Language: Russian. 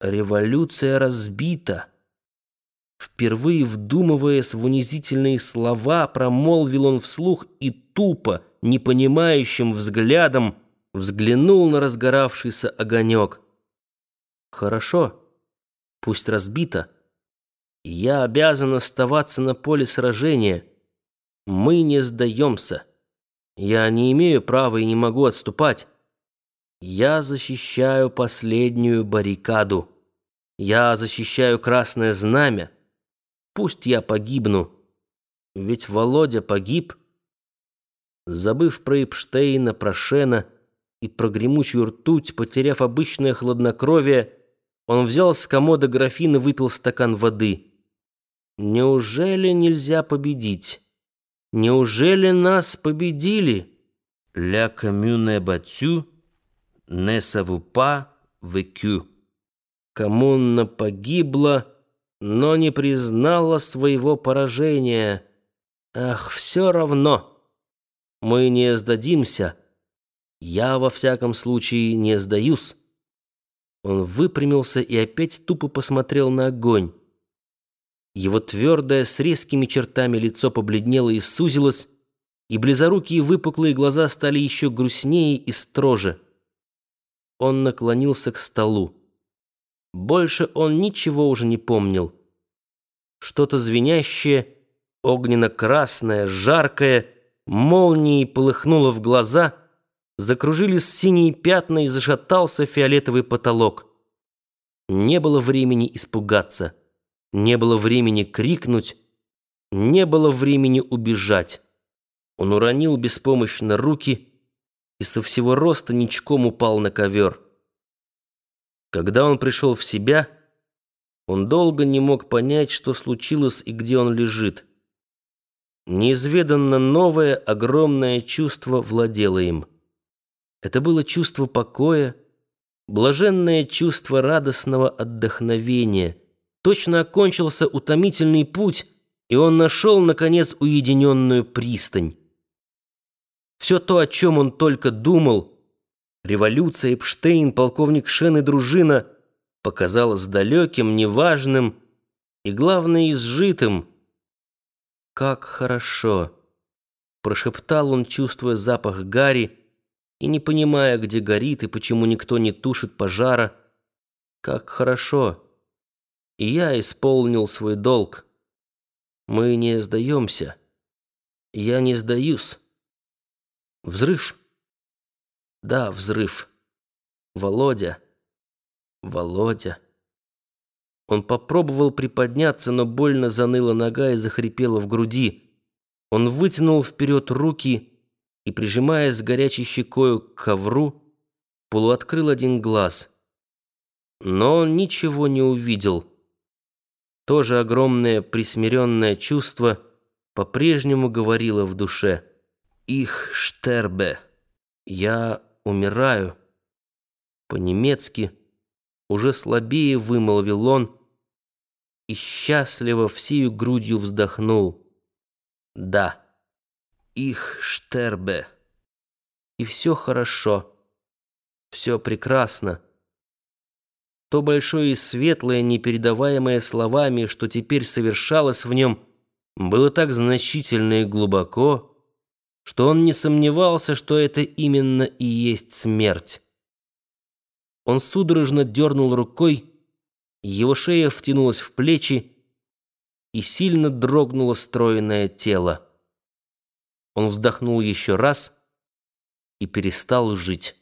Революция разбита. Впервые вдумываясь в унизительные слова, промолвил он вслух и тупо, непонимающим взглядом взглянул на разгоравшийся огонек. «Хорошо, пусть разбита. Я обязан оставаться на поле сражения. Мы не сдаемся. Я не имею права и не могу отступать. Я защищаю последнюю баррикаду. Я защищаю красное знамя. Пусть я погибну. Ведь Володя погиб. Забыв про Эпштейна, про Шена и про гремучую ртуть, потеряв обычное хладнокровие, он взял с комода графин и выпил стакан воды. Неужели нельзя победить? Неужели нас победили? «La commune battue ne savent pas vécu». Коммуна погибла, но не признала своего поражения. Ах, все равно. Мы не сдадимся. Я, во всяком случае, не сдаюсь. Он выпрямился и опять тупо посмотрел на огонь. Его твердое, с резкими чертами лицо побледнело и сузилось, и близорукие выпуклые глаза стали еще грустнее и строже. Он наклонился к столу. Больше он ничего уже не помнил. Что-то звенящее, огненно-красное, жаркое, молнией полыхнуло в глаза, закружились синие пятна и зашатался фиолетовый потолок. Не было времени испугаться, не было времени крикнуть, не было времени убежать. Он уронил беспомощно руки и со всего роста ничком упал на ковер. Когда он пришел в себя, он долго не мог понять, что случилось и где он лежит. Неизведанно новое, огромное чувство владело им. Это было чувство покоя, блаженное чувство радостного отдохновения. Точно окончился утомительный путь, и он нашел, наконец, уединенную пристань. Все то, о чем он только думал — Революция, Эпштейн, полковник Шен и дружина показалось далеким, неважным и, главное, изжитым. «Как хорошо!» — прошептал он, чувствуя запах гари и не понимая, где горит и почему никто не тушит пожара. «Как хорошо!» И я исполнил свой долг. Мы не сдаемся. Я не сдаюсь. Взрыв. Да, взрыв. Володя. Володя. Он попробовал приподняться, но больно заныла нога и захрипела в груди. Он вытянул вперед руки и, прижимаясь горячей щекою к ковру, полуоткрыл один глаз. Но он ничего не увидел. То же огромное присмиренное чувство по-прежнему говорило в душе. «Их штербе». Я умираю. По-немецки уже слабее вымолвил он и счастливо всею грудью вздохнул. Да, их штербе. И все хорошо, все прекрасно. То большое и светлое, непередаваемое словами, что теперь совершалось в нем, было так значительно и глубоко, что он не сомневался, что это именно и есть смерть. Он судорожно дернул рукой, его шея втянулась в плечи, и сильно дрогнуло стройное тело. Он вздохнул еще раз и перестал жить.